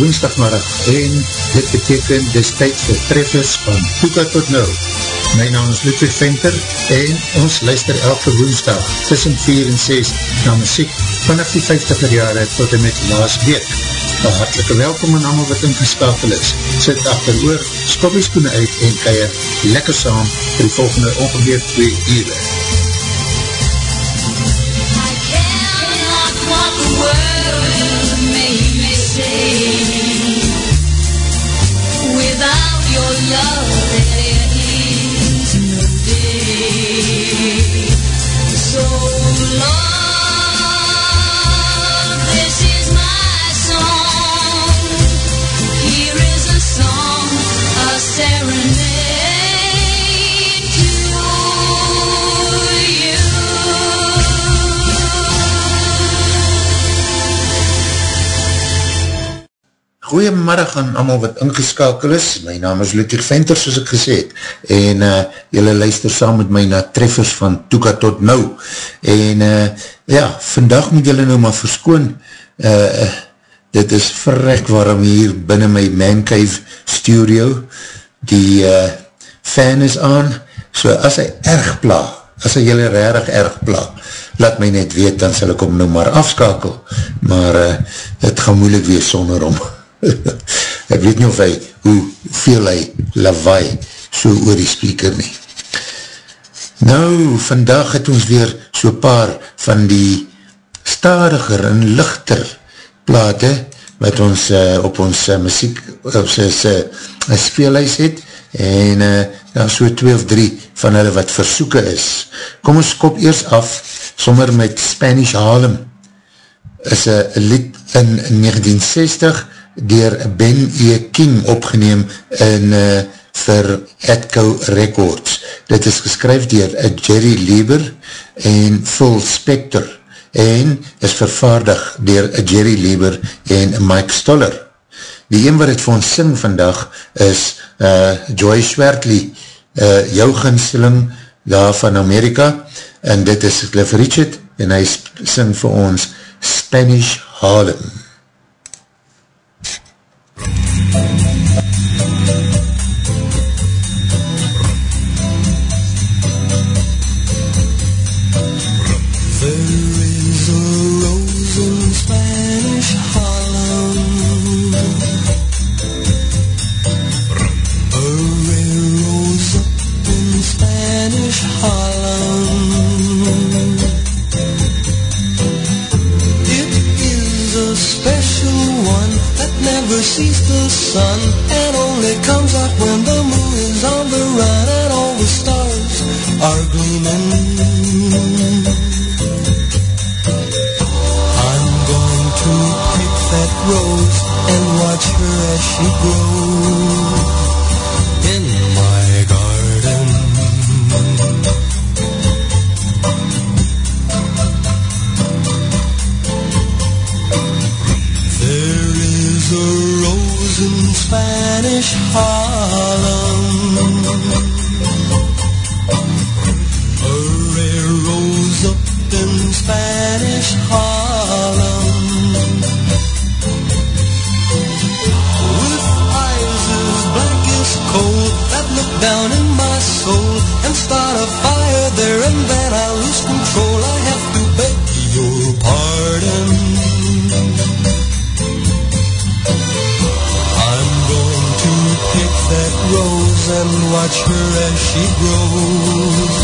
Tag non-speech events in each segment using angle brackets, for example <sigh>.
Woensdagmiddag en dit beteken dis tyd vir treffers van Toeka tot Nou. My naam is Ludwig Venter en ons luister elke woensdag tussen 4 en 6 na muziek vanaf die 50er jare tot en met laas week. Een hartelike welkom aan allemaal wat ingeskakel is. Sit achter oor, skop die uit en keier lekker saam vir die volgende ongeveer 2 uur. Goeiemiddag aan allemaal wat ingeskakel is. My naam is Ludwig Venter, soos ek gesê het. En uh, jylle luister saam met my na treffers van Toeka tot Nou. En uh, ja, vandag moet jylle nou maar verskoon. Uh, dit is verrek waarom hier binnen my Man Cave studio die uh, fan is aan. So as hy erg pla, as hy jylle rarig erg pla, laat my net weet, dan sal ek hom nou maar afskakel. Maar uh, het gaan moeilik wees sonder hom. <laughs> ek weet nie of hy, hoe veel hy lawaai so oor die speaker nie. Nou, vandag het ons weer so paar van die stadiger en lichter plate wat ons uh, op ons uh, muziek op sy uh, speelhuis het en uh, dan so twee of drie van hulle wat versoeken is. Kom ons kop eers af sommer met Spanish Harlem is een lied in 1960 dier Ben E. King opgeneem in uh, vir Atco Records. Dit is geskryf dier Jerry Lieber en Phil Spector en is vervaardig dier Jerry Lieber en Mike Stoller. Die een wat het vir ons sing vandag is uh, Joy Schwertley, uh, jou ginsteling daar van Amerika en dit is Cliff Richard en hy sing vir ons Spanish Harlem. As sees the sun and only comes out when the moon is on the run and all the stars are gleaming. I'm going to pick that rose and watch her as she grows. Spanish Harlem. Hurry rose up in Spanish. watch her as she grows.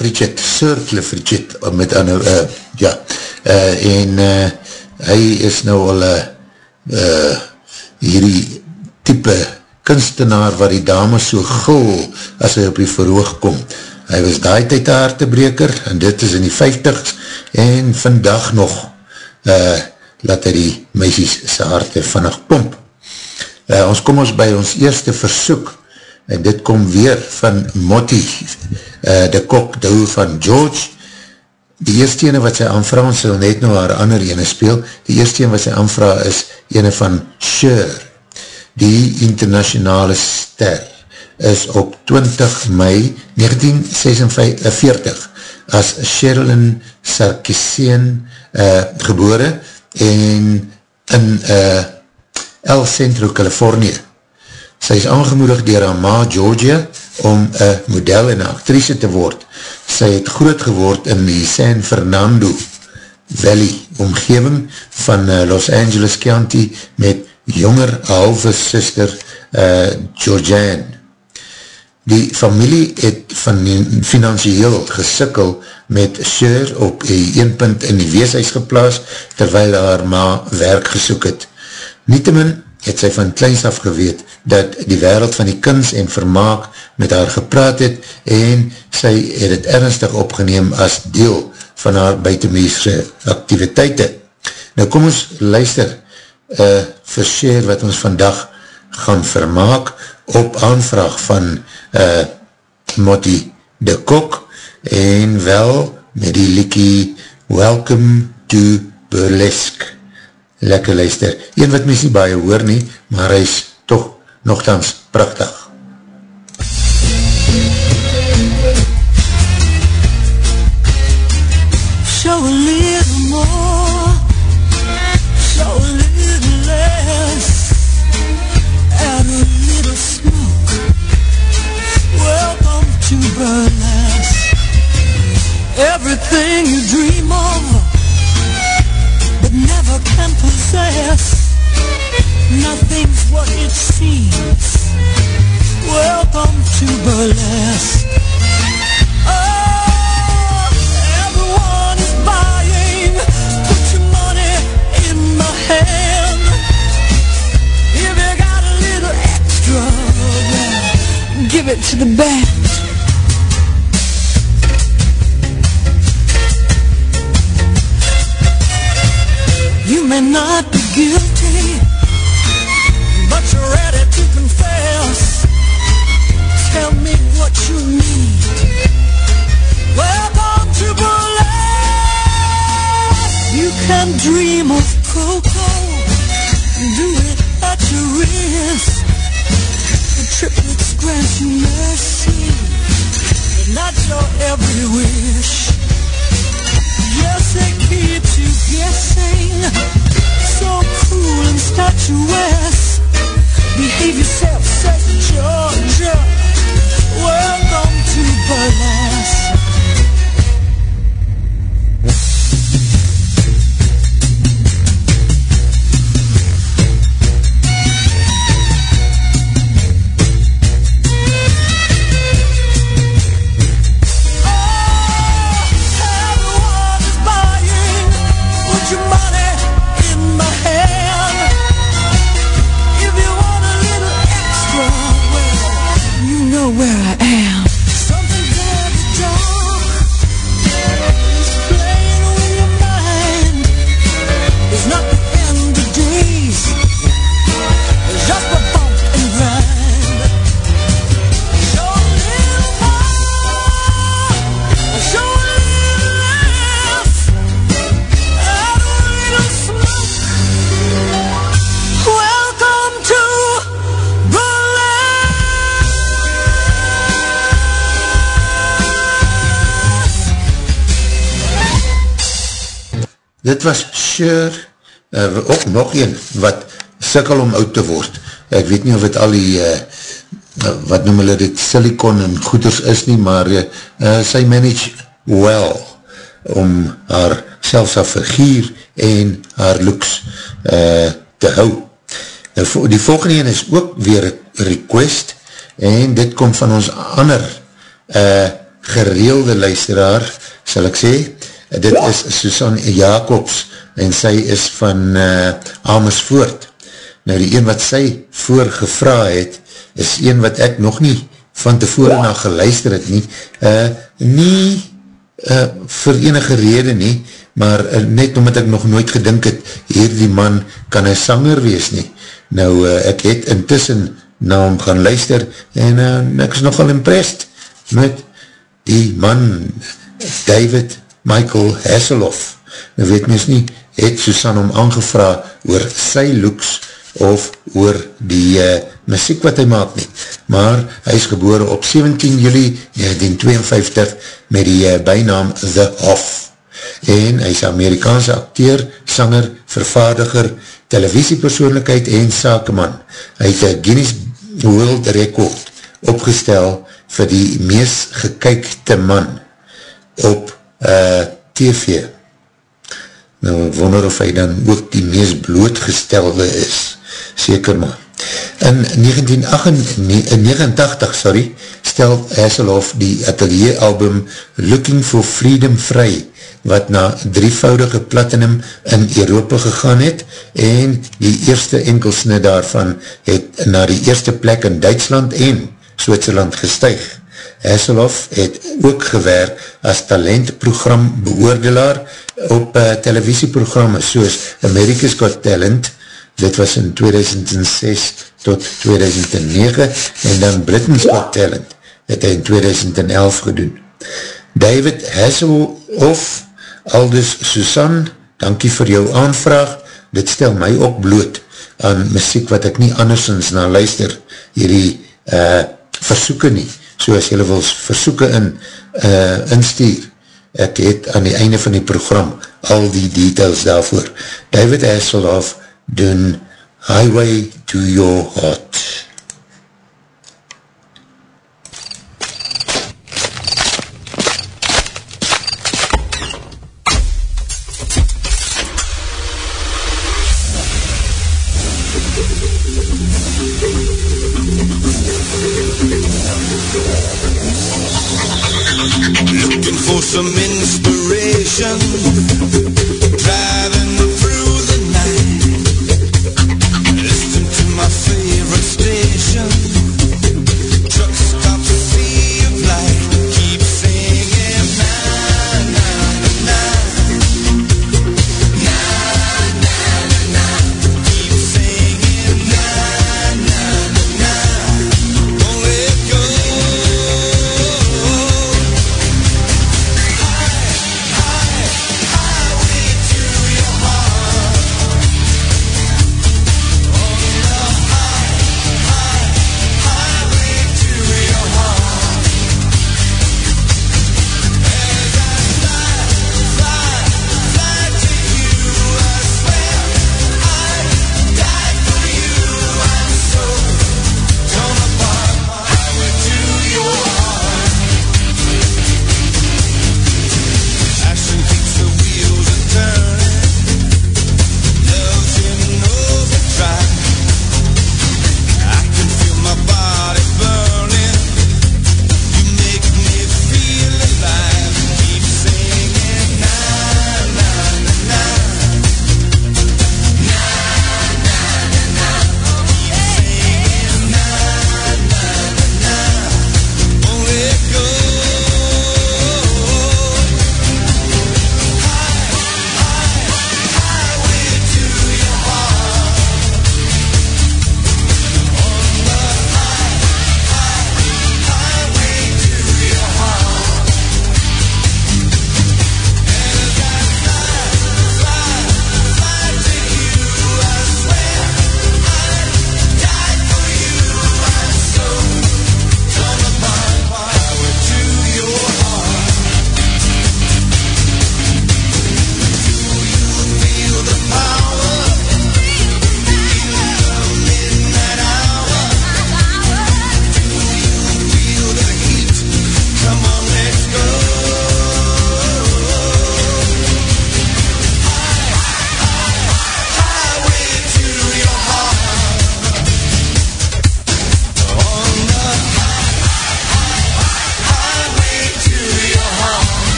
Cliff Richard, Sir Cliff Richard, met ander, uh, ja, uh, en uh, hy is nou al uh, uh, hierdie type kunstenaar waar die dames so gul as hy op die verhoog kom. Hy was daai tyd een hartebreker en dit is in die 50s en vandag nog uh, laat hy die meisies sy harte vannig pomp. Uh, ons kom ons by ons eerste versoek en dit kom weer van Motti, uh, de kok, de hoe van George. Die eerste ene wat sy aanvra, ons sal net nou haar ander ene speel, die eerste ene wat sy aanvra is ene van Cher die internationale ster is op 20 mei 1946 as Sherilyn Sarkisian uh, gebore en in uh, El Centro, Californië. Sy is aangemoedig dier haar ma Georgia om een model en actrice te word. Sy het groot geword in die San Fernando Valley omgeving van uh, Los Angeles County met jonger halve sister uh, Georgiane. Die familie het van financieel gesikkel met Sher op een punt in die weeshuis geplaas, terwyl haar ma werk gesoek het. Nietemin het sy van kleins af geweet dat die wereld van die kins en vermaak met haar gepraat het en sy het het ernstig opgeneem as deel van haar buitenmeese activiteite. Nou kom ons luister uh, verseer wat ons vandag gaan vermaak op aanvraag van uh, Motti de Kok en wel met die liekie Welcome to Burlesque. Lekker luister. Een wat mys nie baie hoor nie, maar hy is toch nogthans prachtig. Show a little more Show a little less Add a little smoke Welcome to burlesque Everything you dream can Nothing's what it seems Welcome to burlesque Oh, everyone is buying. Put your money in my hand. If you got a little extra, give it to the band. May not be guilty, but you're ready to confess. Tell me what you need. Welcome to burlesque. You can dream of cocoa, do it at your risk. The triplets grant you mercy, but not your every wish. Yes, it keeps you guessing. Statuesque. Behave yourself, says Georgia. Welcome to burlesque. Was Sher, uh, ook nog een wat sikkel om oud te word. Ek weet nie of het al die uh, wat noem hulle dit, silicon en goeders is nie, maar uh, sy manage well om haar selfs haar figuur en haar looks uh, te hou. Nou, die volgende een is ook weer request en dit kom van ons ander uh, gereelde luisteraar, sal ek sê, dit is Susan Jacobs en sy is van uh, Amersfoort. Nou die een wat sy voorgevra het, is een wat ek nog nie van tevore na geluister het nie, uh, nie uh, vir enige rede nie, maar uh, net omdat ek nog nooit gedink het, hier die man kan een sanger wees nie. Nou uh, ek het intussen na hom gaan luister en uh, ek is nogal impressed met die man David Michael Hasselhoff. Nou weet mens nie, het Susan om aangevra oor sy looks of oor die uh, muziek wat hy maak nie. Maar hy is geboren op 17 juli 1952 met die uh, bijnaam The Hoff. En hy is Amerikaanse acteur, sanger, vervaardiger, televisiepersoonlijkheid en sakeman. Hy het Guinness World Record opgestel vir die mees gekykte man op uh, TV. Nou, wonder of hy dan ook die mees blootgestelde is. Seker maar. In 1989, sorry, stel Hasselhoff die atelier album Looking for Freedom vry, wat na drievoudige platinum in Europa gegaan het, en die eerste enkelsne daarvan het na die eerste plek in Duitsland en Zwitserland gestuig. Hasselhoff het ook gewerk as talentprogram beoordelaar op uh, televisieprogramme soos America's Got Talent, dit was in 2006 tot 2009, en dan Britain's Got Talent, het hy in 2011 gedoen. David Hasselhoff, Aldus Susan, dankie vir jou aanvraag, dit stel my ook bloot aan muziek wat ek nie andersens na luister, hierdie uh, versoeken nie, soos jylle wil versoeken in, uh, instuur. Ek het aan die einde van die program al die details daarvoor. David Hasselhoff doen Highway to Your Heart.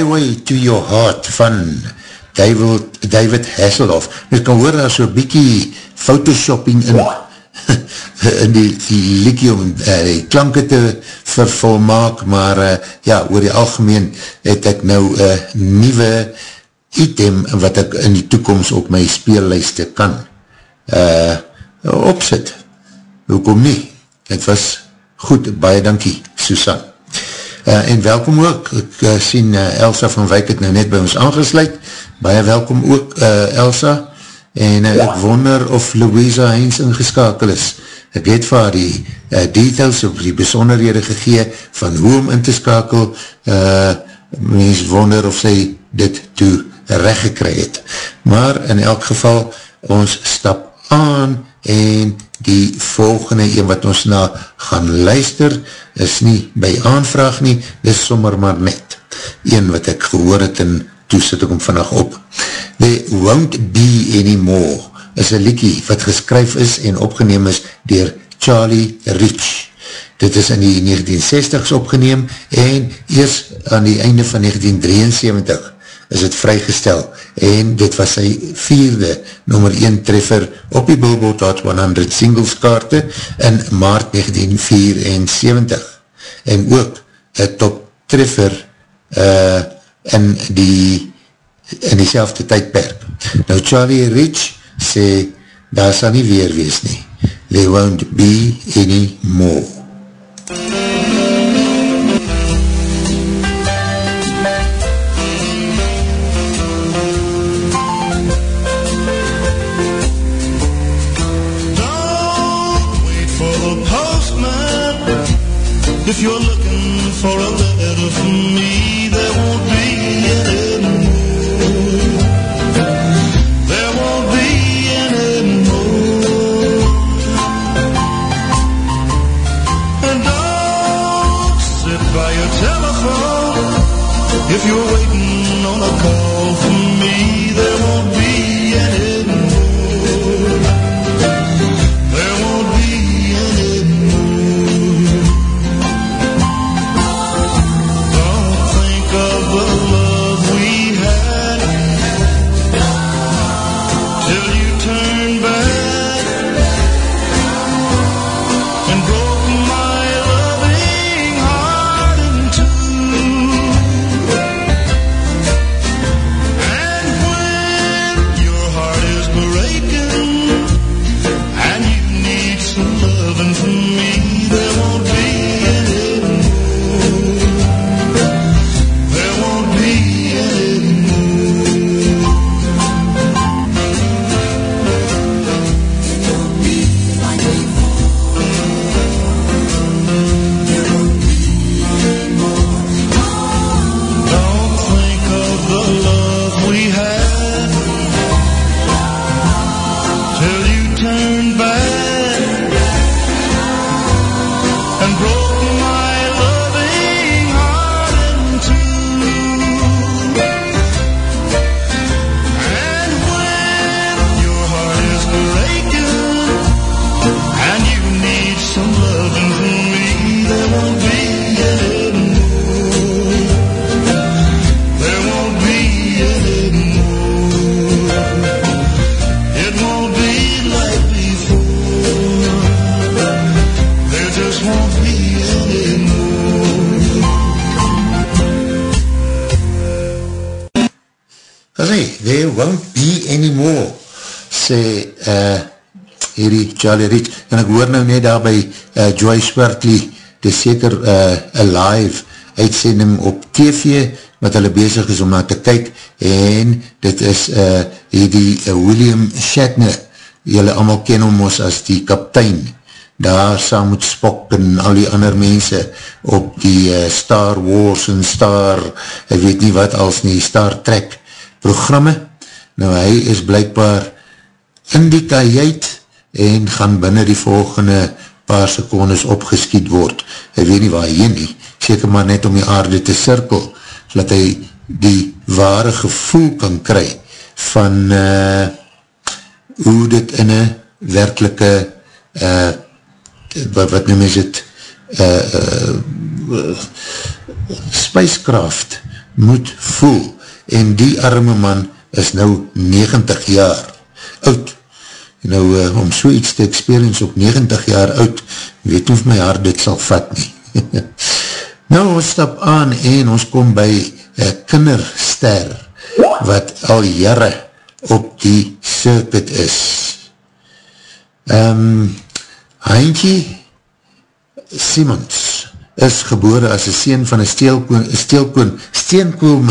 Highway to Your Heart van David, David Hasselhoff. Mens kan hoor daar so'n bykie photoshopping in, <laughs> in die, die liekie om uh, die klanke te vervolmaak, maar uh, ja, oor die algemeen het ek nou een uh, nieuwe item wat ek in die toekomst op my speellijste kan uh, opzet. Hoekom nie? Het was goed, baie dankie, Susan. Uh, en welkom ook, ek uh, sien uh, Elsa van Wyk het nou net by ons aangesluit, baie welkom ook uh, Elsa, en uh, ja. ek wonder of Louisa Heinz ingeskakel is. Ek het vir haar die uh, details op die besonderhede gegee van hoe om in te skakel, uh, mens wonder of sy dit toe recht gekry het. Maar in elk geval, ons stap aan en die volgende een wat ons na gaan luister is nie by aanvraag nie, dis sommer maar net een wat ek gehoor het en toe sit ek om vannacht op. There Won't Be Anymore is een liekie wat geskryf is en opgeneem is dier Charlie Rich. Dit is in die 1960s opgeneem en eers aan die einde van 1973 is het vrygestel en dit was sy vierde nummer 1 treffer op die Billboard Hot 100 singles kaarte in maart 1974 en ook een top treffer uh, in die in die selfde tydperk. Nou Charlie Rich sê, daar sal nie weer wees nie. There won't be any more. If you're looking for a Charlie Rich, en ek hoor nou net daar by uh, Joy Swartley, dis seker uh, a live uitsending op TV, wat hulle bezig is om na te kyk, en dit is uh, hierdie uh, William Shatner, julle allemaal ken hom ons as die kaptein, daar saam met Spock en al die ander mense op die uh, Star Wars en Star, ek weet nie wat als nie, Star Trek programme. Nou hy is blijkbaar in die kajuit en gaan binnen die volgende paar secondes opgeskiet word. Hy weet nie waar hy nie, seker maar net om die aarde te cirkel, dat hy die ware gevoel kan kry van uh, hoe dit in een werkelike uh, wat, wat noem is het uh, uh, spacecraft moet voel. En die arme man is nou 90 jaar oud. Nou, uh, om so iets te experience op 90 jaar oud, weet hoe my hart dit sal vat nie. <laughs> nou, ons stap aan en ons kom by uh, kinderster, wat al jare op die circuit is. Um, Heintje Siemens is gebore as een sien van een steelkoon, steelkoon, steenkool,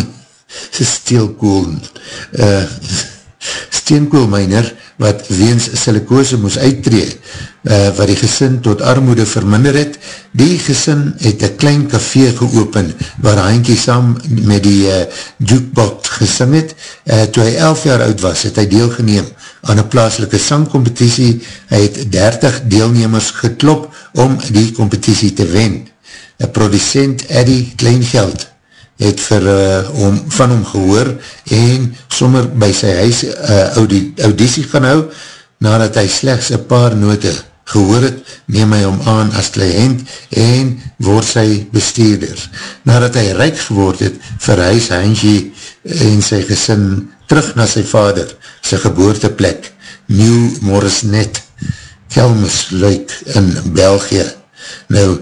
<laughs> steelkool, <laughs> uh, steenkoolmijner, wat weens silikose moes uittree, uh, wat die gesin tot armoede verminder het. Die gesin het een klein café geopen, waar Hainkie saam met die uh, jukebox gesing het. Uh, toe hy 11 jaar oud was, het hy deelgeneem aan een plaaslike sangcompetitie. Hy het 30 deelnemers geklop om die competitie te wen. Een producent Eddie Kleingeld het vir, uh, om, van hom gehoor en sommer by sy huis uh, auditie gaan hou, nadat hy slechts een paar note gehoor het, neem hy om aan as cliënt en word sy bestuurder. Nadat hy rijk geword het, verhuis Hangie en sy gesin terug na sy vader, sy geboorteplek, New Morrisnet, Kelmisluik in België. Nou,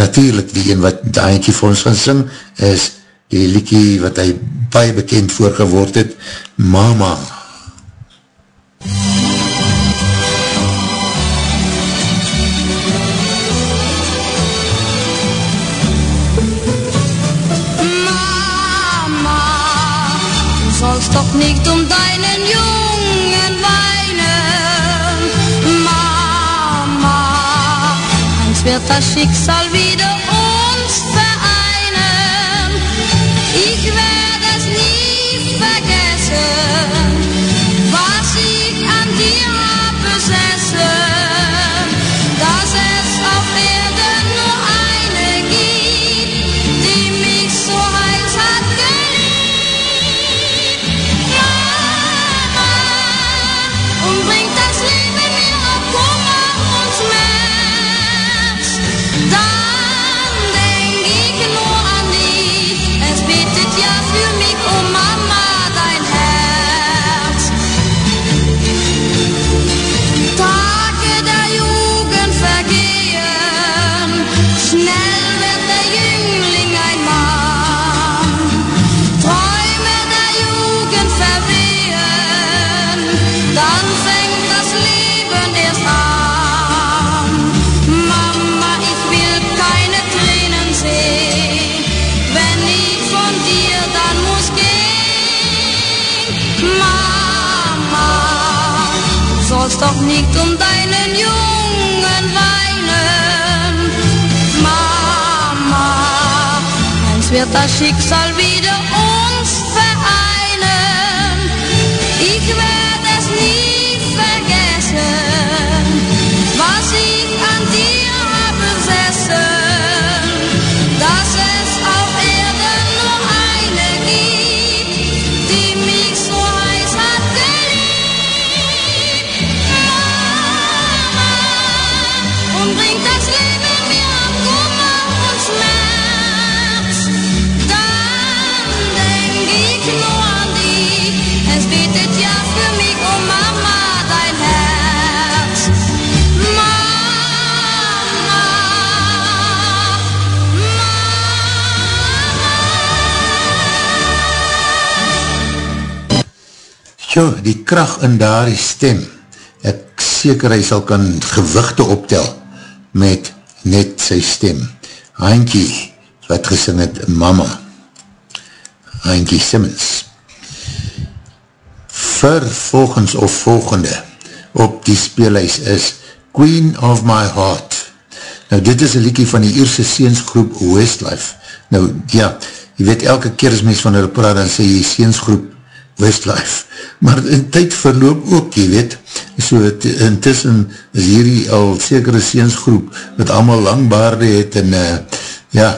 natuurlijk die een wat Hangie vir ons gaan sing, is die liekie wat hy baie bekend voorgeword het, Mama. Mama, du sollst doch nicht um deinen Jungen weinen. Mama, eins wird das Schicksal wieder doch nicht um deinen Jungen weinen. Mama, eins wird das Schicksal wieder Jo, die kracht in daar die stem, ek seker hy sal kan gewichte optel met net sy stem. Hankie, wat gesing het, mama. Hankie Simmons. Vervolgens of volgende op die speelhuis is Queen of My Heart. Nou dit is een liekie van die Ierse seensgroep Westlife. Nou ja, jy weet elke keer as mens van hulle praat, dan sê jy seensgroep Westlife. Maar in tyd verloop ook, jy weet, so het, intussen is hierdie al sekere seensgroep wat allemaal langbaarde het en uh, ja,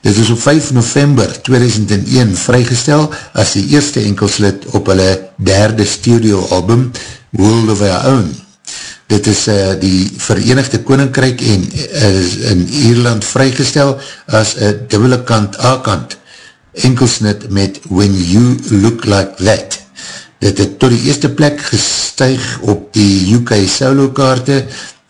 dit is op 5 november 2001 vrygestel as die eerste enkelslid op hulle derde studio album World of Our Own. Dit is uh, die Verenigde Koninkryk en uh, in Ierland vrygestel as een dubbele kant A-kant enkelsnit met When You Look Like That. Dit het tot die eerste plek gestuig op die UK solo kaarte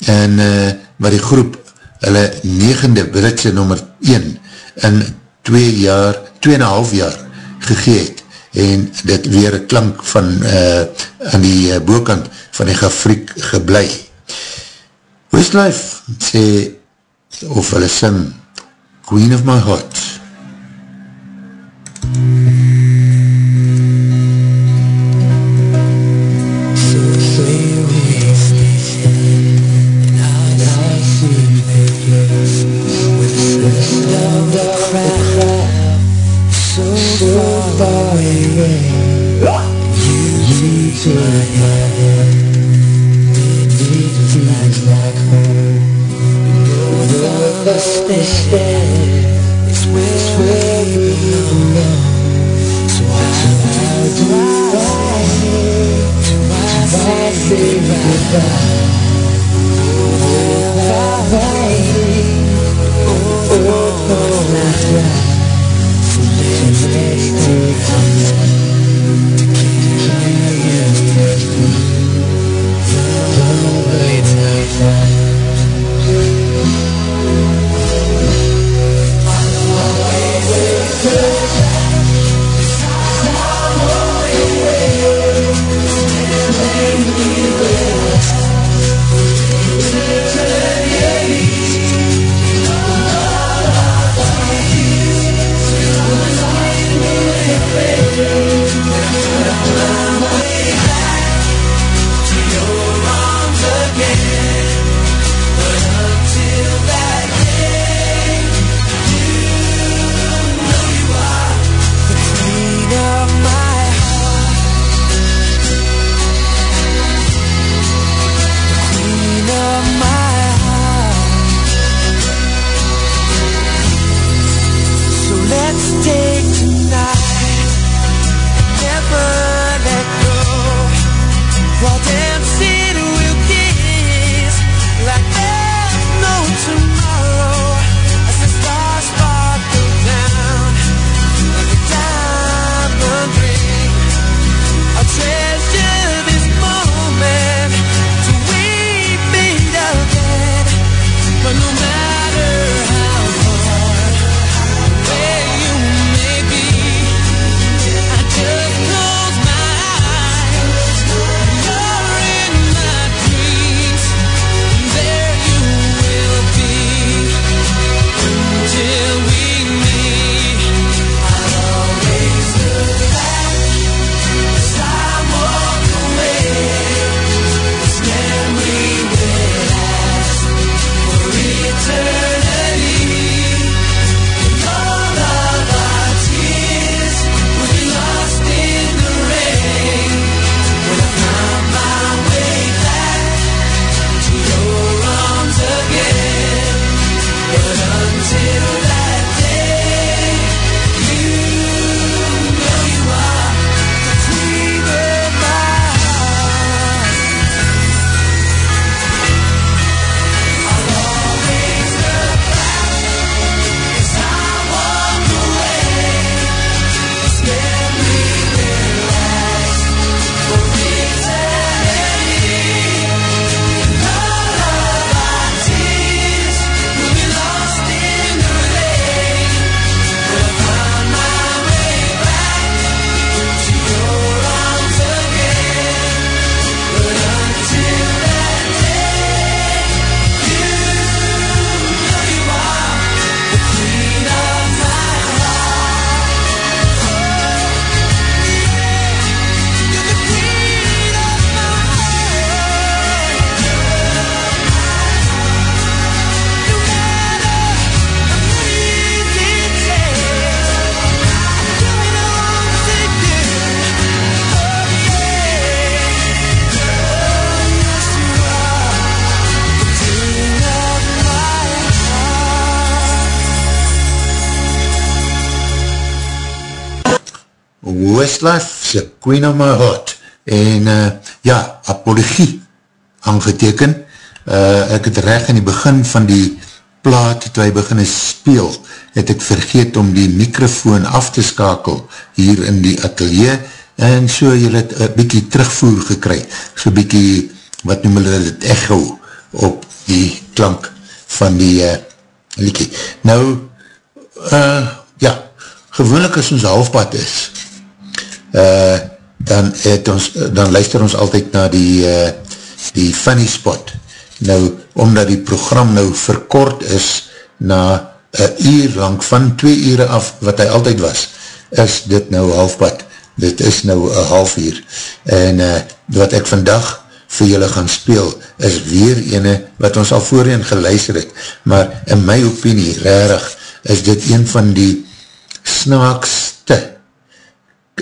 en uh, waar die groep hulle negende Britse nummer 1 in 2 jaar, 2,5 jaar gegeet en dit weer een klank van uh, aan die uh, boekant van die gafriek geblei. Westlife sê of hulle sing Queen of My Heart Westlife, se Queen of My Heart, en uh, ja, apologie aangeteken, uh, ek het recht in die begin van die plaat toe hy begin speel, het ek vergeet om die microfoon af te skakel hier in die atelier en so jy het een bykie terugvoer gekry, so bykie, wat noem hulle dit, echo op die klank van die uh, liekie. Nou, uh, ja, gewoonlik as ons halfpad is, uh, dan, het ons, dan luister ons altyd na die, uh, die funny spot. Nou, omdat die program nou verkort is na een uur lang, van twee ure af, wat hy altyd was, is dit nou halfpad. Dit is nou een half uur. En uh, wat ek vandag vir julle gaan speel, is weer ene wat ons al voorheen geluister het. Maar in my opinie, rarig, is dit een van die snaakste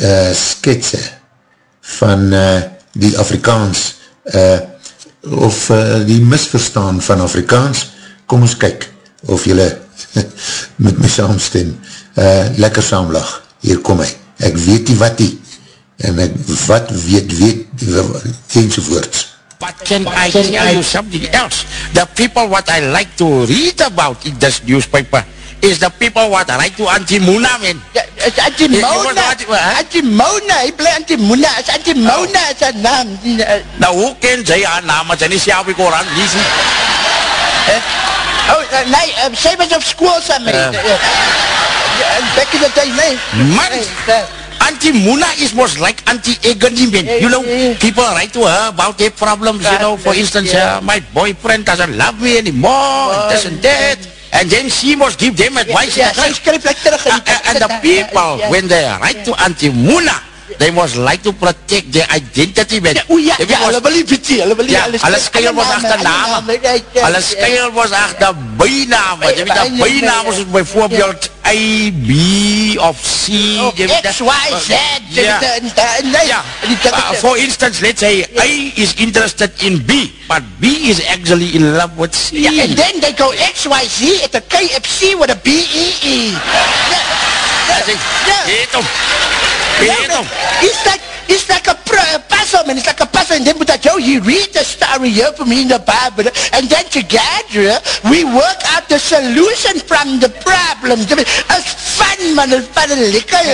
uh, sketse van uh, die Afrikaans uh, of uh, die misverstaan van Afrikaans. Kom ons kyk of julle <laughs> met my saamstem uh, lekker saamlag. Hier kom hy. Ek weet die wat die en ek wat weet weet enzovoorts. But can I tell you something else? The people what I like to read about in this newspaper is the people what write to Auntie Muna, man. Ja, is Auntie Ja, jy was Mona. Auntie- wat? Auntie Mona, hy bly Auntie Mona. Is Auntie Mona is haar naam. Die, uh, Nou, hoe ken sy haar naam as sy nie self die koran lees nie? oh, uh, nee, uh, sy was op school saam met. Ja. Uh, uh, back in the day, nee. Man, Nee, uh, Auntie Muna is most like Auntie Agony, man. You know, people write to her about their problems, you know, for instance, uh, my boyfriend doesn't love me anymore, and this and that. And then she must give them advice. ja, sy skryf like terug. in Uh, die- uh, and the people, Ja. when they write to Auntie Muna, they must like to protect their identity, man. Ja, o ja, ja, hulle wil nie bietjie, hulle wil nie alles- hulle skuil achter alle name. Hulle skuil was achter bijname. Jy weet, bijname ja, is bijvoorbeeld A, B of C. Jy weet, X, Y, Z. Ja. Ja, for instance, let's say A is interested in B, but B is actually in love with C. Ja, and then they go X, Y, Z at the KFC with a sê, ja. Eet hom. Yeah, Eet hom. It's like it's like a, a puzzle, man. It's like a puzzle, and then with that, yo, you read the story here for me in the Bible, and then together we work out the solution from the problem. It's fun, man. It's fun lekker.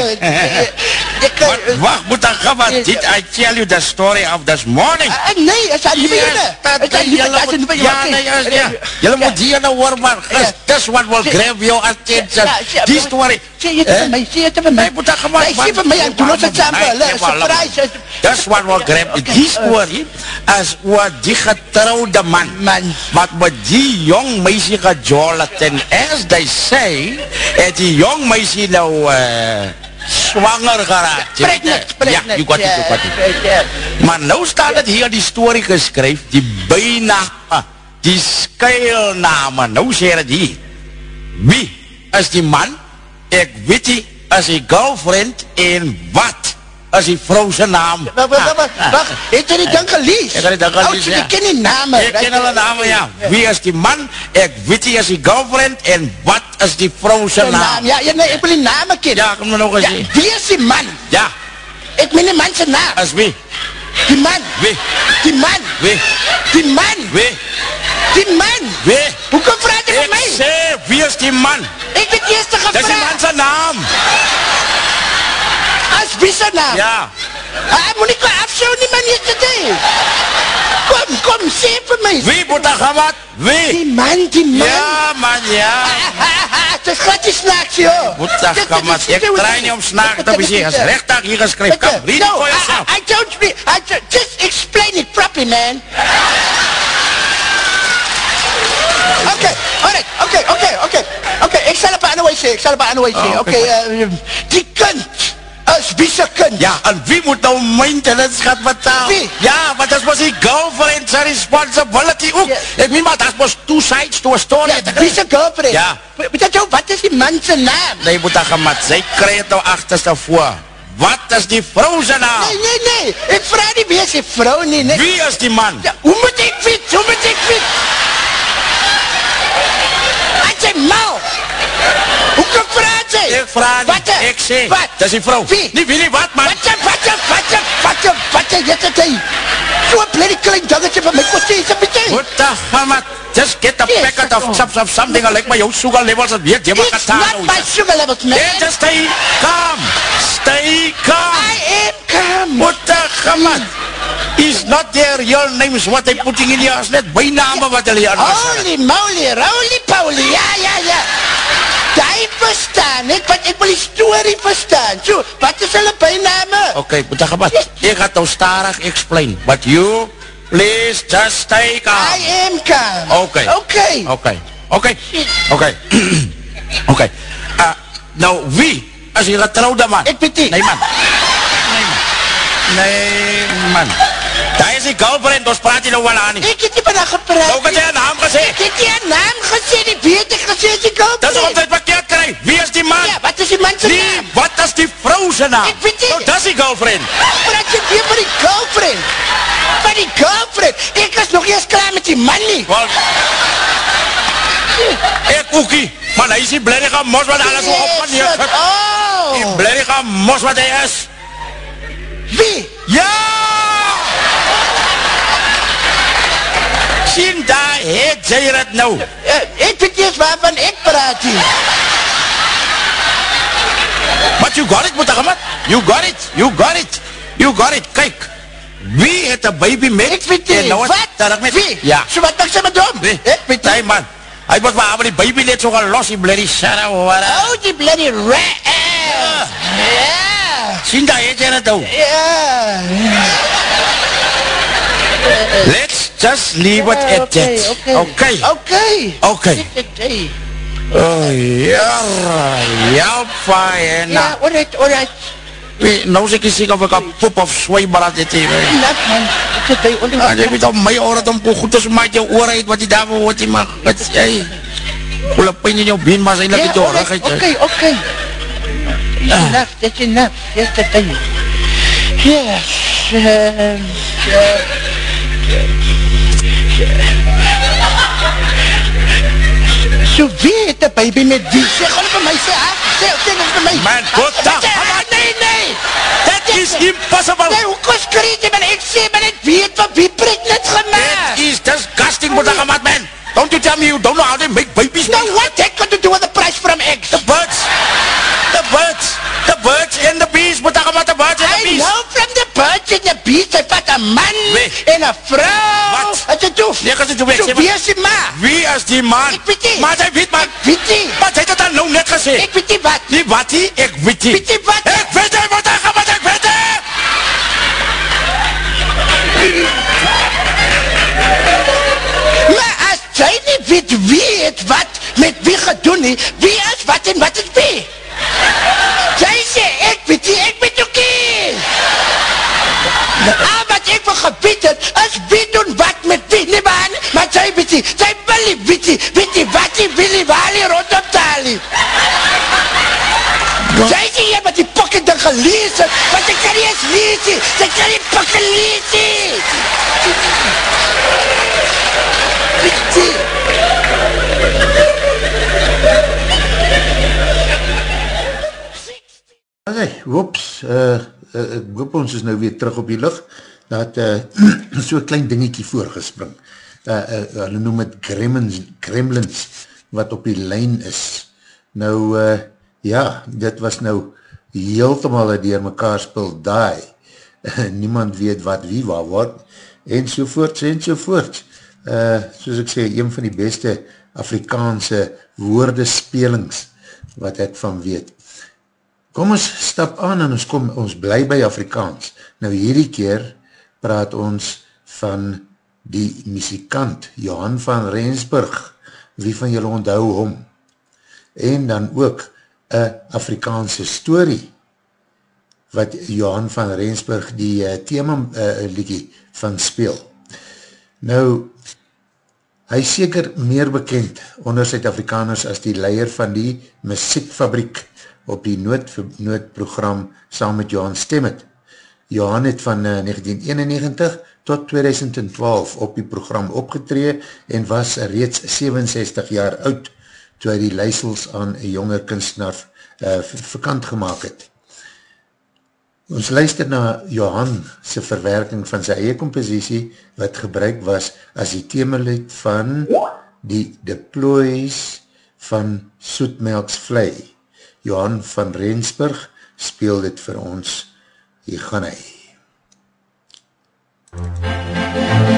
Lekker. <laughs> Wacht, moet dan gaan, want I tell you the story of this morning? Ah, nee, is dat niet bij jullie? Is dat niet bij- julle is dat niet bij moet- jullie? Ja, nee, ja, ja. Julle moet hier nou hoor, maar this one will grab your attention. Die story. Je het van mij? Zie je het van mij? Nee, moet dat gewoon... Nee, zie van mij aan. Doe ons het samen. Hulle, surprise. one will grab Oké, Die eh, story is oor die getrouwde man. Man. Wat met die jong meisie gejolet. En as they say, het die jong meisie nou uh, zwanger geraakt. Weet, Pregnant, eh, pregnant. Ja, you got it, you got it. Ja, ja. Maar nou staat het hier die story geskryf, die bijname, die skuilname, nou sê het hier. Wie is die man? Ek weet nie, is die girlfriend en wat is die vrou sy naam? Wacht, wacht, wacht, wacht. Het jy die ding gelees? Ek het die ding gelees, ja. jy ken die name. Ek ken hulle name, ja. Wie is die man? Ek weet nie, is die girlfriend en wat is die vrou sy naam. Ja, ja, nee, ek wil die name ken. Ja, kom nou nog eens Ja, wie is die man? Ja, Ek meen die man sy naam. is wie? Die man. Wie? Die man. Wie? Die man. Wie? Die man. Wie? Hoekom vraag jy vir Ek my? sê, wie is die man? Ek het eers te Dis die man sy naam. As wie sy naam? Ja. Ah, moet ek maar afsou nie man hier te doen. Kom, kom, sê vir my. Wie moet daar gaan wat? Wie? Die man, die man. Ja, man, ja. <laughs> Het is die snaaks, joh. Moet daar gaan wat? Ek draai nie om snaak te bezien. Is rechtig hier geskryf. Kom, read it for yourself. I, don't read. Properly, man. Okay, alright, okay, okay, okay. Okay, ek sal op 'n ander wyse sê, ek sal op 'n ander wyse sê. Oh, okay, uh, die kind is wie se kind? Ja, en wie moet nou maintenance gaan betaal? Wie? Ja, want dat was die girlfriend zijn responsibility ook. Ja. Ik meen maar, dat was two sides to a story. Ja, wie se girlfriend? Ja. Weet jou, wat is die man se naam? Nee, moet daar gaan mat. Zij krijgt het nou achterste voor. Wat is die vrouw zijn naam? Nee, nee, nee. Ek vra nie wie is die vrou nie, nee. Wie is die man? Ja, hoe moet ek weet? Hoe moet ek weet? Wat jy mal? Hoe kan praat jy? Ik vraag Wat niet. jy- Ik zeg, Wat? dat is die vrouw. Wie? Niet wie, niet wat, man. Wat jy, wat jy, wat jy, wat wat het hy so bloody klein dingetje van my kostie, is een beetje. What the hammer? Just get a Yes, packet of chips of something like my jou sugar levels het weet jy wat It's getaan not my sugar levels, man. Yeah, just stay calm. Stay calm. I am calm. What the hammer? Is not their real names what they putting in here. Is net bijname wat hulle hier. Holy moly, roly poly, ja, ja, ja. Die verstaan, ek, want ek wil die story verstaan. So, wat is hulle bijname? Okay, Boeta Gabat, ek gaat nou starig explain. But you, please just stay calm. I am calm. Okay. Okay. Okay. Okay. Okay. <clears throat> okay. Uh, nou, wie is die getrouwde man? Ek weet nie. Nee, man. Nee, man. Nee, man. Daar is die girlfriend, ons praat hier nou wel aan nie. Ek het nie van haar gepraat. Nou, wat jy een naam gesê? Ek het nie een naam gesê, die weet ek gesê is die girlfriend. Dat is altijd verkeerd kry. Wie is die man? Ja, wat is die man sy Nee, naam? wat is die vrou sy naam? Ek weet. Nou, dat is die girlfriend. Praat jy weer van die girlfriend? Van die girlfriend? Ek is nog eers klaar met die man nie. Wel, ek ookie. Man, hy is die blerige mos wat alles op en neer sit. Die Oh, blerige mos wat hy is. wie? Ja! Sien daar, het jy het nou. Ek weet nie waarvan ek praat hier. But you got it, Mutagamad. You got it. You got it. You got it. Kyk. Wie het een baby met? Ek weet nie. en nou Wat? terug met? Wie? Ja. So wat ek sê met hom? Nee, Ek weet nee man. Hy moet maar maar die baby net so gaan los, die bloody sarah. Oh, die bloody rat ass. Ja. Sien daar, jy het nou. Ja. Let's just leave it at that. Okay. Okay. Okay. Okay. Okay. Oh, ja, ja, fijn. Ja, alright, alright. Nou sê ek sê of ek een poep of swijbaraat het hier. Enough, man. Ek het by onder... En jy weet op my oor het om goed is maak jou oor uit wat die daarvoor hoort jy mag. Wat is jy? Voel een pijn in jou been, maar Ja, lekker jou alright, rug uit. okay, okay. That's enough, that's enough. Yes, that's enough. Yes. Um, so wie het baby met wie? Sê gewoon vir my, sê, ha? Sê, sê nog vir my. Man, wat sê, ah, Nee, nee. That is impossible. Nee, hoe kost kreeg jy, man? Ek sê, man, ek weet van wie pregnant That gemaakt. is disgusting, Mutagamat, man. Don't you tell me you don't know how they make babies. Now, what that got to do with the price from eggs? The birds. The birds. The birds and the bees, Mutagamat, the birds and the I bees. know from the birds and the bees, hy vat een man Wie? en een vrou. Wat? Het het hoef. Nee, ek het het hoef, ek So sê wie maar- is die ma? Wie is die man? Ek weet nie. Maar hy weet, man. Weet nie. Maar hy het het dan nou net gesê. Ek weet nie wat. Nie wat nie, ek weet nie. Weet nie wat? Ek weet nie, Mutagamat, ek weet nie. Maar as jy nie weet wie het wat met wie gedoen nie, wie is wat en wat is wie? Jy sê, ek weet nie, ek weet ook nie. Al wat ek vir gebied het, is wie doen wat met wie, nie man, maar jy weet nie, jy wil nie weet nie, weet nie wat nie, wil nie waar nie rondom taal nie. Jy sê jy wat die pokke ding gelees het, want ek kan nie eens lees nie, jy kan nie pokke lees nie. Weet nie. Okay, whoops, uh, uh, ek hoop ons is nou weer terug op die lucht, dat <clears throat> uh, so'n klein dingiekie voorgespring, uh, uh, hulle noem het gremlins, gremlins, wat op die lijn is. Nou, uh, ja, dit was nou heeltemal een dier mekaar spul daai, niemand weet wat wie waar word, en sovoorts en sovoorts. Uh, soos ek sê, een van die beste Afrikaanse woordespelings, wat ek van weet. Kom ons stap aan en ons kom, ons bly by Afrikaans. Nou hierdie keer praat ons van die muzikant Johan van Rensburg. Wie van julle onthou hom? En dan ook een Afrikaanse story wat Johan van Rensburg die uh, thema uh, liedje van speel. Nou, hy is seker meer bekend onder Suid-Afrikaners as die leier van die muziekfabriek op die nood, noodprogram saam met Johan Stemmet. Johan het van uh, 1991 tot 2012 op die program opgetree en was reeds 67 jaar oud toe hy die leisels aan een jonger kunstenaar uh, verkant gemaakt het. Ons luister na Johan sy verwerking van sy eie compositie wat gebruik was as die themelied van die deploys van Soetmelks Vlei. Johan van Rensburg speel dit vir ons. Hier gaan hy. MUZIEK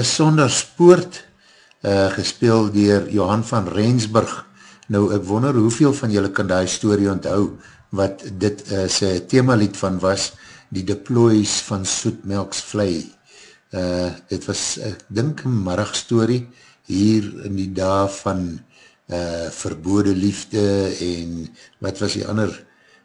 sonder spoort uh, gespeel dier Johan van Rensburg. Nou, ek wonder hoeveel van julle kan die story onthou, wat dit uh, sy themalied van was, die deploys van Soetmelks Vlei. Uh, het was, ek dink, een maragstory hier in die dag van uh, verbode liefde en wat was die ander,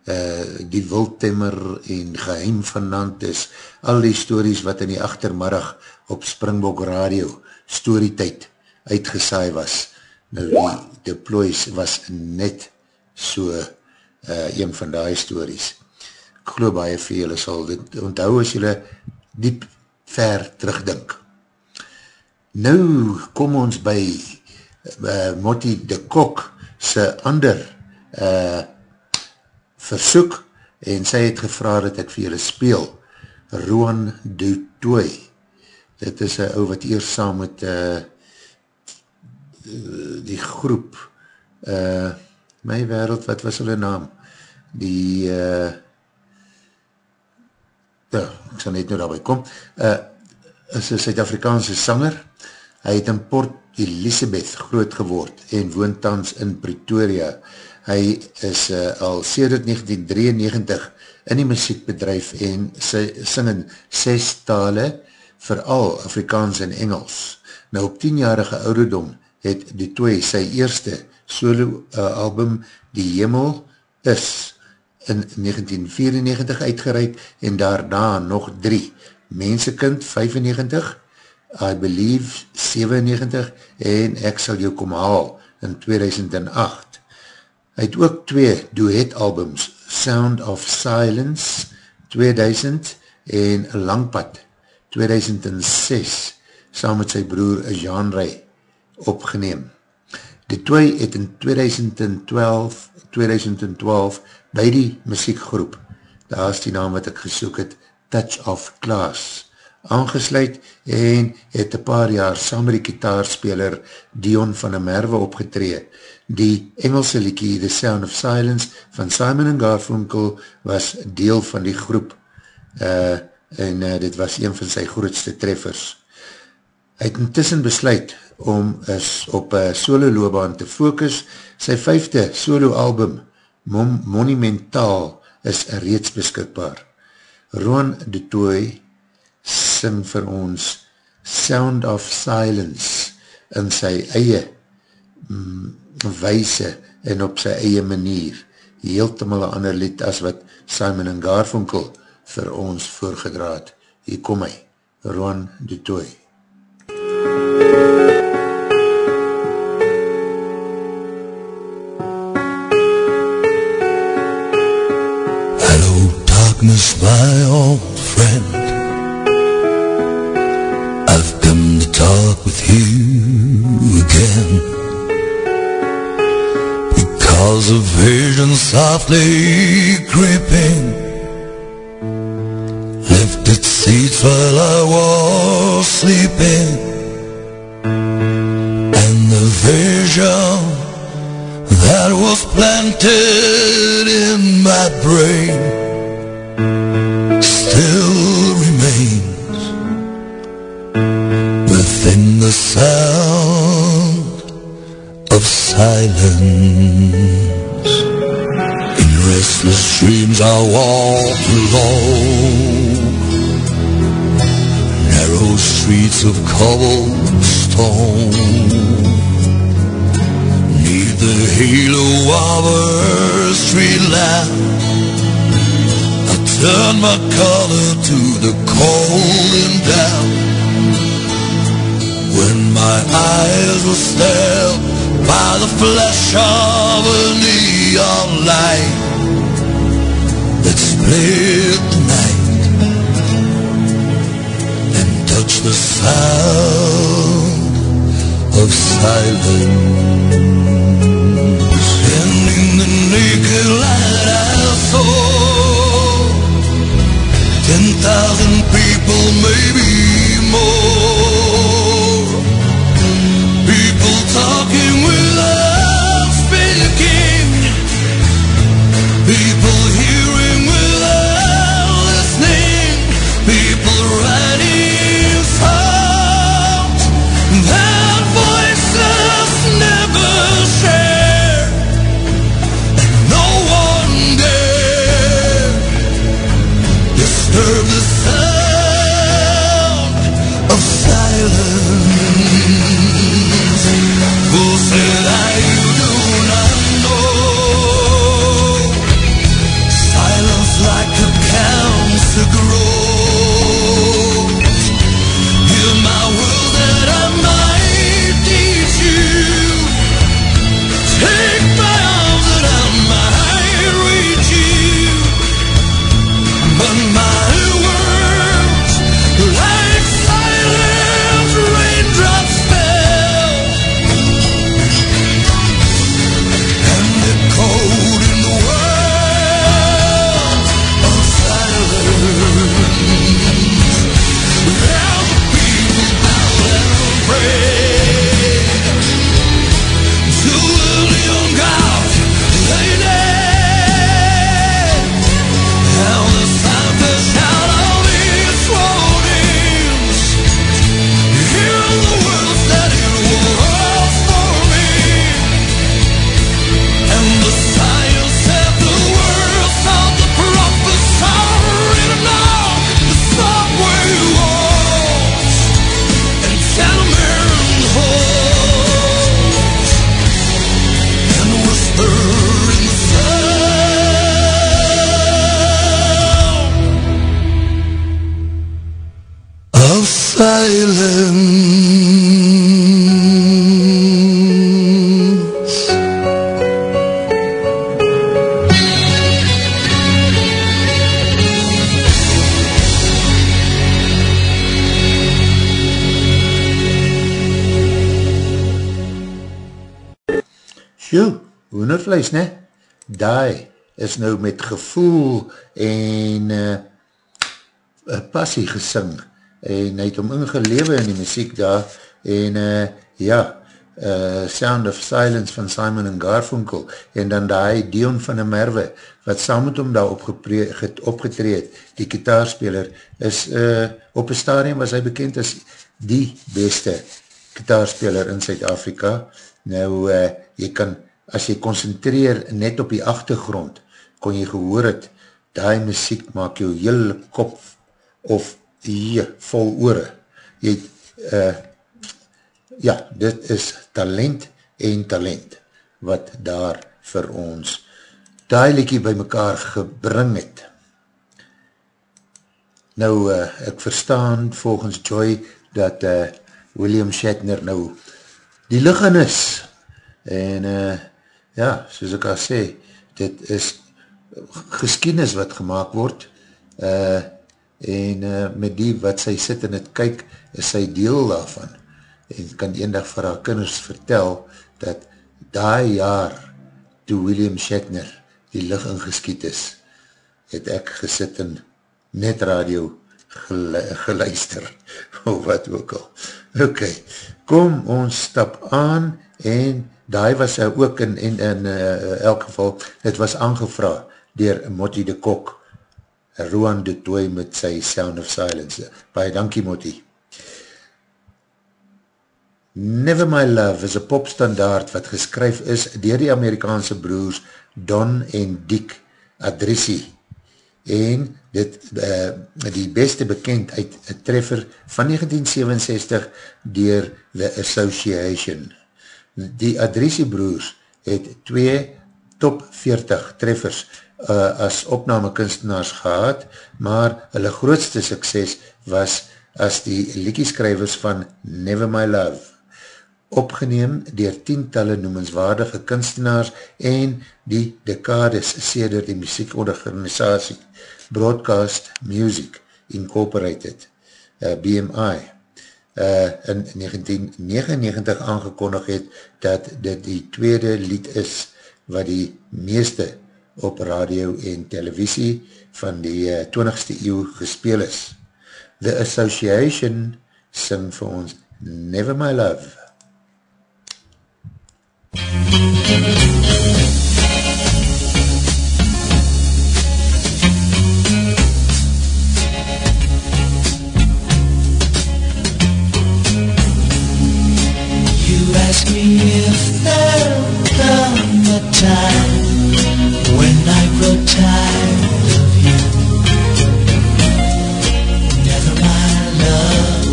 uh, die wildtemmer en geheim van Nantes, al die stories wat in die achtermarag op Springbok Radio storytijd uitgesaai was. Nou die deploys was net so uh, een van die stories. Ek geloof baie vir julle sal dit onthou as julle diep ver terugdink. Nou kom ons by uh, Motti de Kok sy ander uh, versoek en sy het gevra dat ek vir julle speel Roan Dutoy dit is een ou wat eers saam met uh, die groep uh, my wereld, wat was hulle naam? Die uh, ja, ek sal net nou daarby kom uh, is een Suid-Afrikaanse sanger. Hy het in Port Elizabeth groot geword en woont thans in Pretoria. Hy is uh, al sedert 1993 in die muziekbedrijf en sy sing in ses tale, vooral Afrikaans en Engels. Nou op tienjarige ouderdom het die twee sy eerste solo uh, album Die Hemel is in 1994 uitgereik en daarna nog drie. Mensekind 95, I Believe 97 en Ek sal jou kom haal in 2008. Hy het ook twee duet albums, Sound of Silence 2000 en Langpad 2006, saam met sy broer Jean Ray opgeneem. Die twee het in 2012, 2012 by die muziekgroep, daar is die naam wat ek gesoek het, Touch of Class, aangesluit en het een paar jaar saam met die kitaarspeler Dion van der Merwe opgetree. Die Engelse liekie The Sound of Silence van Simon Garfunkel was deel van die groep uh, en uh, dit was een van sy grootste treffers. Hy het intussen besluit om is op uh, solo loopbaan te focus. Sy vijfde solo album, Mon Monumentaal, is reeds beskikbaar. Ron de Toy sing vir ons Sound of Silence in sy eie mm, weise en op sy eie manier. Heeltemal een ander lied as wat Simon en Garfunkel vir ons voorgedraad. Hier kom hy, Ron de Toy. darkness, my old friend. I've come to talk with you again. Because a vision softly creeping left while I was sleeping. And the vision that was planted in my brain still remains within the sound of silence. In restless dreams I walk alone, streets of cobblestone. Neath the halo of a street lamp turn my color to the cold and damp When my eyes were stabbed by the flash of a neon light That split And touched the sound of silence. And in the naked light I saw. Ten thousand people, maybe more. People talking without Daai is nou met gevoel en uh, passie gesing en hy het om ingelewe in die muziek daar en uh, ja, uh, Sound of Silence van Simon en Garfunkel en dan die Dion van der Merwe wat saam met hom daar opgetreed, die kitaarspeler is uh, op een stadium was hy bekend as die beste kitaarspeler in Suid-Afrika. Nou uh, jy kan as jy concentreer net op die achtergrond, kon jy gehoor het, die muziek maak jou hele kop of die vol oore. Jy uh, ja, dit is talent en talent wat daar vir ons die liekie by mekaar gebring het. Nou, uh, ek verstaan volgens Joy dat uh, William Shatner nou die liggen is en uh, ja, soos ek al sê, dit is geskienis wat gemaakt word, uh, en uh, met die wat sy sit en het kyk, is sy deel daarvan, en kan eendag vir haar kinders vertel, dat daai jaar, toe William Shatner die licht ingeskiet is, het ek gesit in net radio gelu geluister, <laughs> of wat ook al. Ok, kom ons stap aan, en Daai was uh, ook in, in, in uh, elk geval, het was aangevra dier Motti de Kok, Roan de Toy met sy Sound of Silence. Baie dankie Motti. Never My Love is een popstandaard wat geskryf is dier die Amerikaanse broers Don en Dick Adressi en dit uh, die beste bekend uit een treffer van 1967 dier The Association. Die Adressiebroers het twee top 40 treffers uh, as opname kunstenaars gehad, maar hulle grootste sukses was as die liekieskrywers van Never My Love, opgeneem dier tientalle noemenswaardige kunstenaars en die dekades seder die muziekorganisatie Broadcast Music Incorporated, uh, BMI, uh, in 1999 aangekondig het, dat dit die tweede lied is wat die meeste op radio en televisie van die uh, 20ste eeuw gespeel is. The Association sing vir ons Never My Love. MUZIEK if there'll come a time when I grow tired of you. Never my love,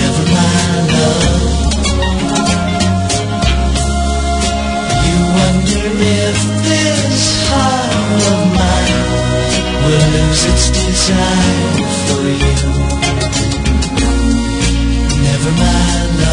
never my love. You wonder if this heart of mine will lose its desire for you. Never my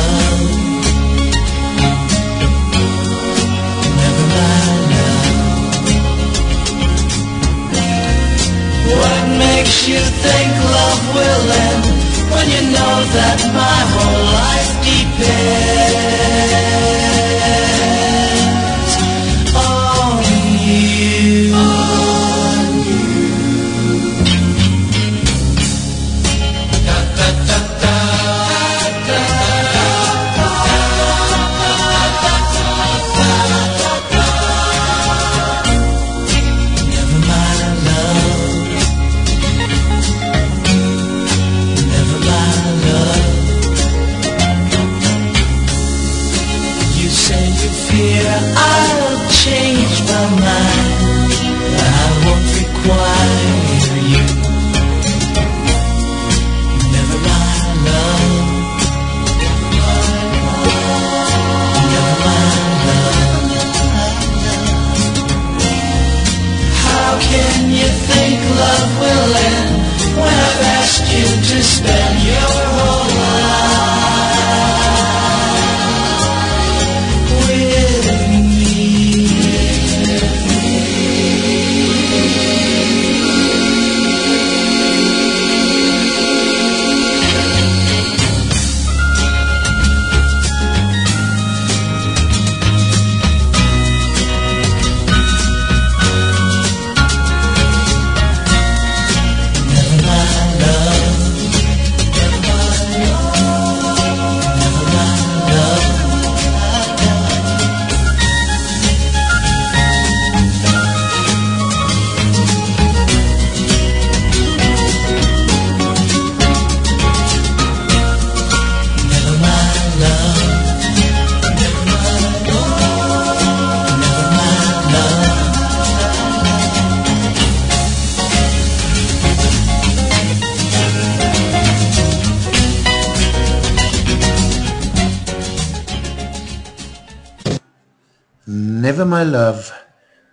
Never My Love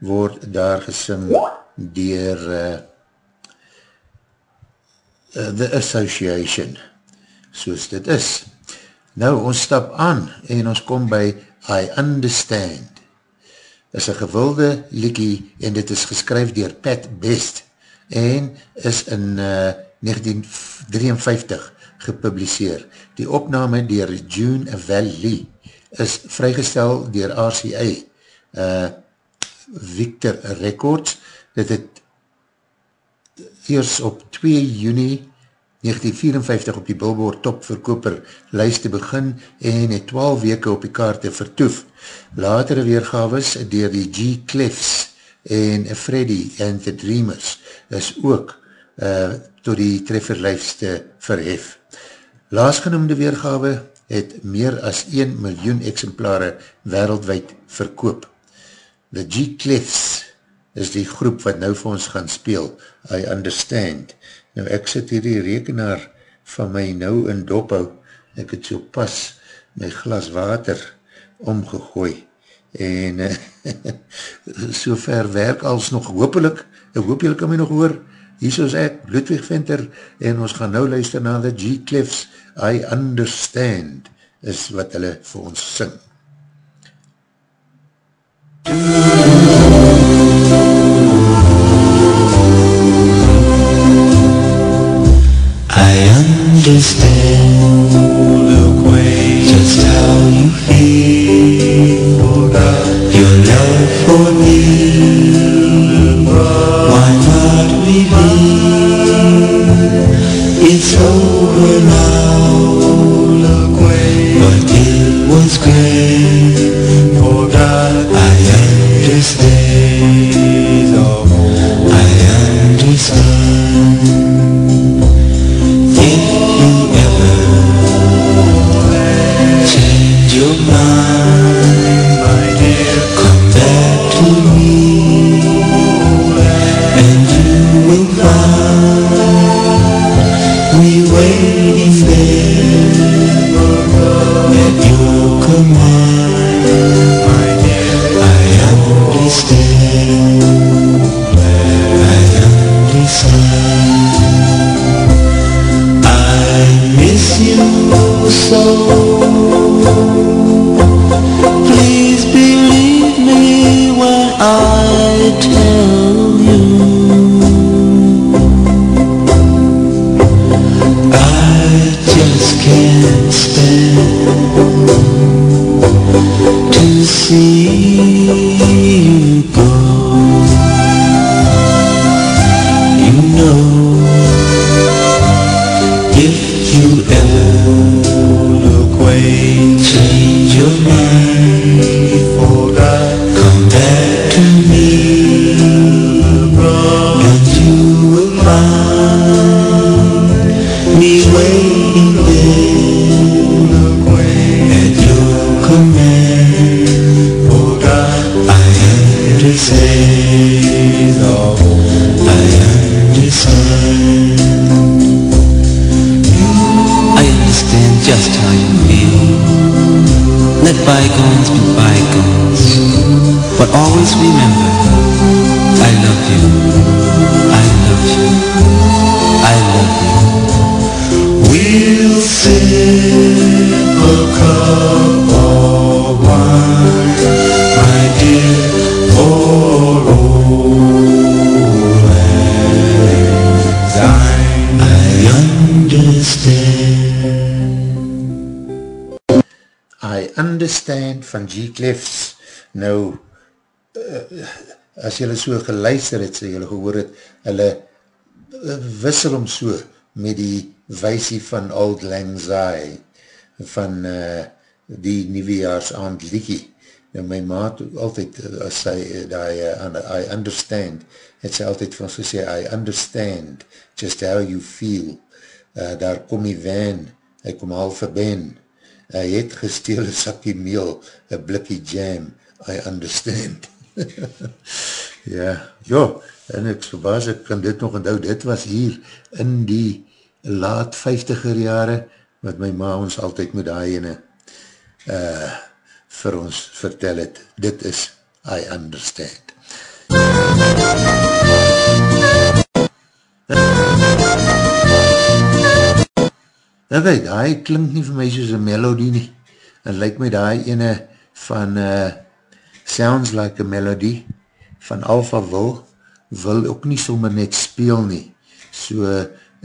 word daar gesing dier uh, uh, The Association, soos dit is. Nou, ons stap aan en ons kom by I Understand. is een gewilde liekie en dit is geskryf dier Pat Best en is in uh, 1953 gepubliseer. Die opname dier June Valley is vrygestel dier RCA uh, Victor Records. Dit het eers op 2 juni 1954 op die Billboard topverkoper lijst te begin en het 12 weke op die kaarte vertoef. Latere weergaves dier die G. Cliffs en Freddy and the Dreamers is ook uh, tot die trefferlijfste verhef. Laasgenoemde weergave het meer as 1 miljoen exemplare wereldwijd verkoop. The G. Cliffs is die groep wat nou vir ons gaan speel, I Understand. Nou ek sit hier die rekenaar van my nou in dophou, ek het so pas my glas water omgegooi en uh, <laughs> so ver werk als nog hoopelik, ek hoop julle kan my nog hoor, hier soos ek, Ludwig Venter, en ons gaan nou luister na the G. Cliffs, I Understand, is wat hulle vir ons sing. I understand the way just how you feel. As jylle so geluister het, so jylle gehoor het, hulle uh, wissel om so met die weisie van Old Lang Syne, van uh, die nieuwejaarsaand liekie. Nou my maat altyd, as sy, die, uh, I understand, het sy altyd van gesê, I understand just how you feel. Uh, daar kom die van, hy kom halve ben, hy het gesteel een sakkie meel, een blikkie jam, I understand. <laughs> ja, jo, en ek verbaas, ek kan dit nog onthou, dit was hier in die laat 50er jare, wat my ma ons altyd met die ene uh, vir ons vertel het, dit is I understand. Ok, die klink nie vir my soos een melodie nie. Het lyk my die ene van uh, Sounds Like a Melody van Alpha Will, wil ook nie sommer net speel nie. So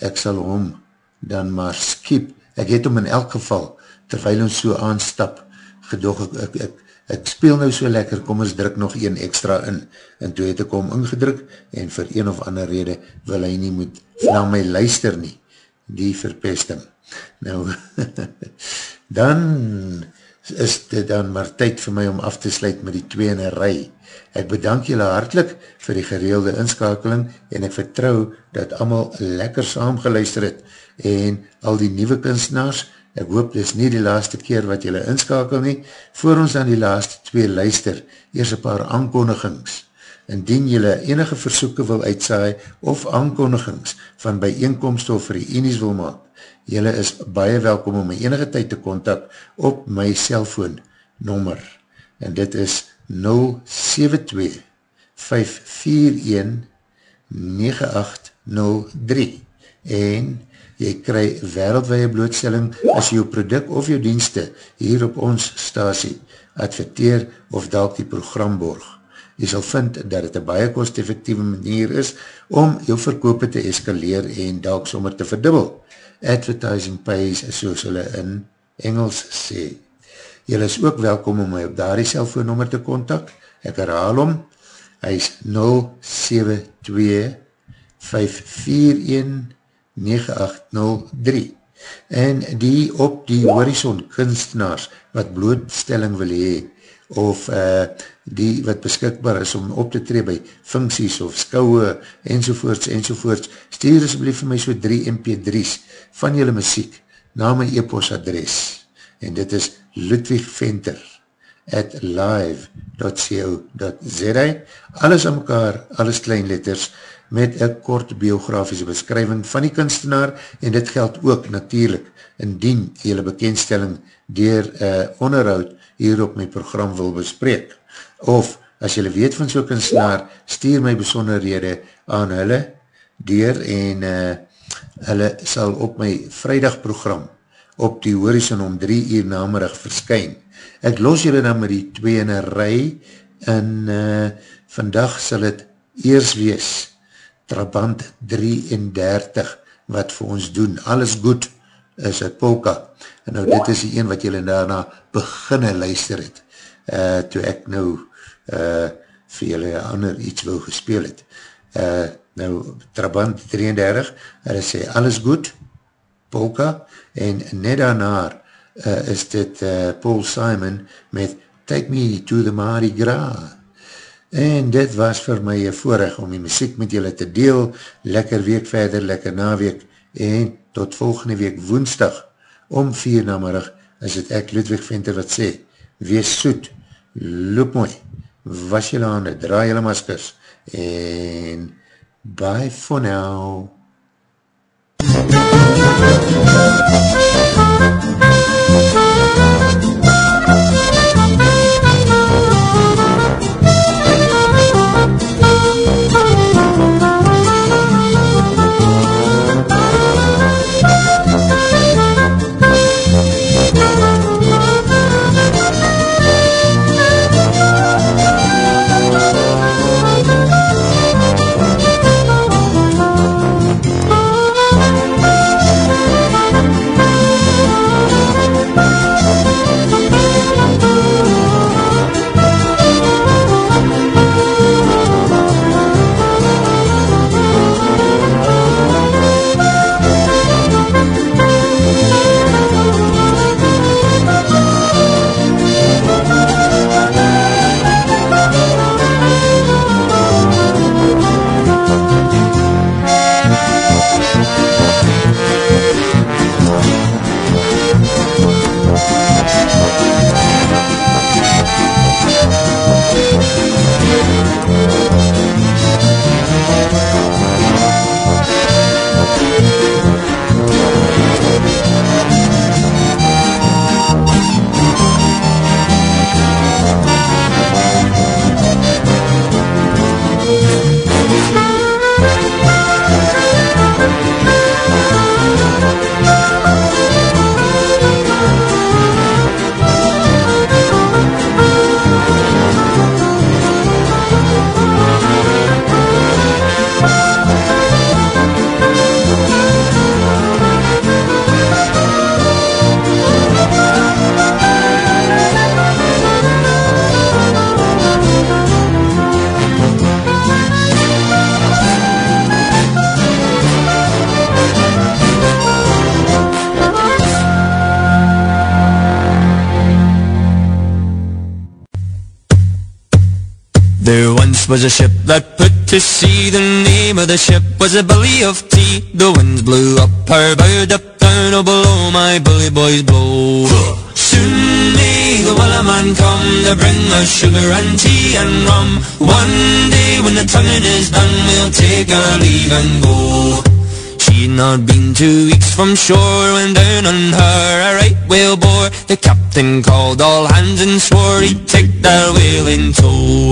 ek sal hom dan maar skip. Ek het hom in elk geval, terwijl ons so aanstap, gedoog ek, ek, ek, ek speel nou so lekker, kom ons druk nog een extra in. En toe het ek hom ingedruk, en vir een of ander rede wil hy nie moet na my luister nie. Die verpest hem. Nou, <laughs> dan is dit dan maar tyd vir my om af te sluit met die twee in een rij. Ek bedank julle hartlik vir die gereelde inskakeling en ek vertrou dat allemaal lekker saam geluister het en al die nieuwe kunstenaars, ek hoop dis nie die laaste keer wat julle inskakel nie, voor ons dan die laaste twee luister, eers een paar aankondigings. Indien julle enige versoeken wil uitsaai of aankondigings van bijeenkomst of reenies wil maak, Julle is baie welkom om my enige tyd te kontak op my cellfoon nommer en dit is 072 541 9803 en jy kry wereldwee blootstelling as jou product of jou dienste hier op ons stasie adverteer of dalk die program borg. Jy sal vind dat het een baie kost-effectieve manier is om jou verkoop te eskaleer en dalk sommer te verdubbel advertising pays, soos hulle in Engels sê. Julle is ook welkom om my op daar die cellfoonnummer te kontak. Ek herhaal om, hy is 072-541-9803 en die op die horizon kunstenaars wat blootstelling wil hee of uh, die wat beskikbaar is om op te tree by funksies of skouwe enzovoorts enzovoorts, stuur asblief vir my so 3 mp3's van julle muziek na my e-post adres en dit is Ludwig Venter at live.co.za alles aan mekaar, alles kleinletters met een kort biografische beskrywing van die kunstenaar en dit geld ook natuurlijk indien julle bekendstelling dier uh, onderhoud hier op my program wil bespreek. Of as julle weet van so'n kunstenaar stuur my besonderhede aan hulle dier en uh, hulle sal op my vrijdagprogram op die horizon om drie uur namerig verskyn. Ek los julle dan met die twee in een rij en uh, vandag sal het eers wees Trabant 33 wat vir ons doen. Alles goed is het polka. En nou dit is die een wat julle daarna beginne luister het. Uh, toe ek nou uh, vir julle ander iets wil gespeel het. Uh, nou Trabant 33, hulle sê alles goed, polka, en net daarna uh, is dit uh, Paul Simon met Take Me to the Mardi Gras. En dit was vir my een voorrecht om die muziek met julle te deel, lekker week verder, lekker naweek, en tot volgende week woensdag, om vier namerig, is het ek Ludwig Venter wat sê, wees soet, loop mooi, was julle handen, draai julle maskers, en Bye for now. Thank you. Was a ship that put to sea. The name of the ship was a Billy of Tea. The winds blew up her bow, up down, oh below my bully boys blow. Soon may the Wellerman come to bring us sugar and tea and rum. One day when the tonguing is done, we'll take our leave and go. She'd not been two weeks from shore when down on her a right whale bore. The captain called all hands and swore he'd take that whale in tow.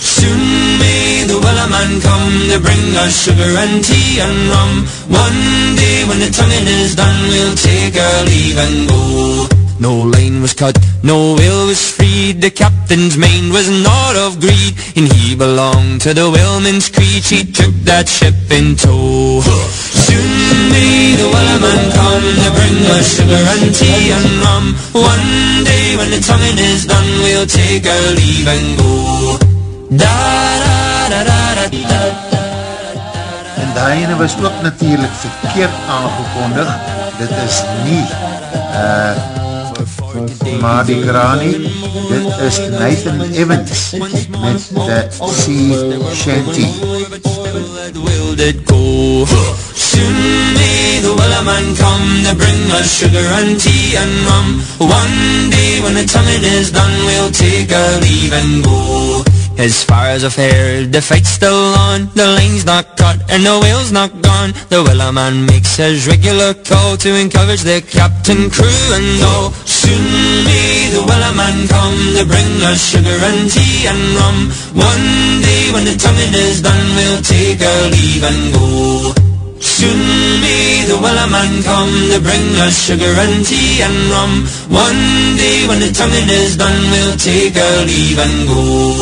Soon may the Wellerman come to bring us sugar and tea and rum. One day when the tonguing is done, we'll take our leave and go. No line was cut, no whale was freed. The captain's mind was not of greed And he belonged to the whaleman's creed. She took that ship in tow. Soon may the wellerman come To bring us sugar and tea and rum. One day when the tonguing is done We'll take our leave and go En die ene was ook natuurlijk verkeerd aangekondig. Dit is nie uh, Mardi Gras nie. Dit is Nathan Evans met the Sea Shanty. will did go Soon may the Wellerman come To bring us sugar and tea and rum One day when the tonguing is done We'll take our leave and go Far as I've heard, the fight's still on. The lane's not cut and the whale's not gone. The Wellerman makes his regular call To encourage the captain, crew. And all Soon may the Wellerman come To bring us sugar and tea and rum. One day when the tonguing is done We'll take our leave and go. Soon may the Wellerman come to bring us sugar and tea and rum. One day when the tonguing is done, we'll take our leave and go.